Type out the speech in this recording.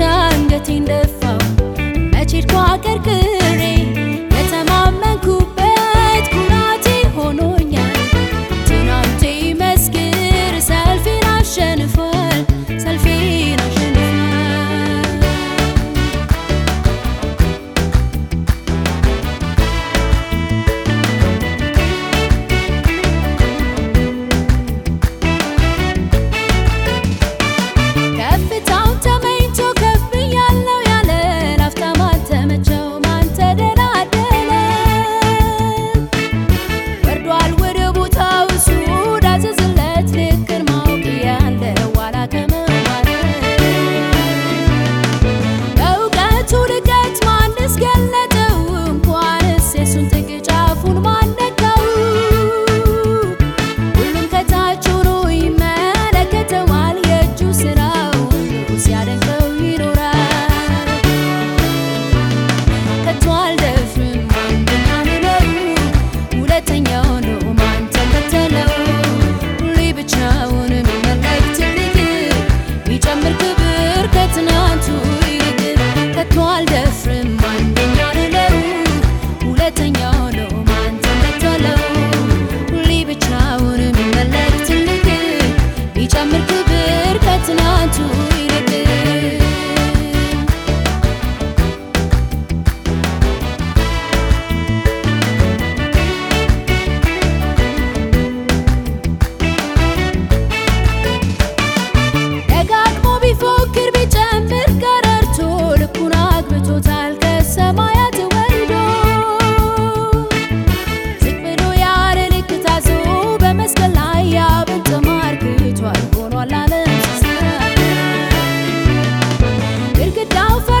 ብቻ እንደቴ እንደፋው? መቼ ሄድኩ አገር это не 要飞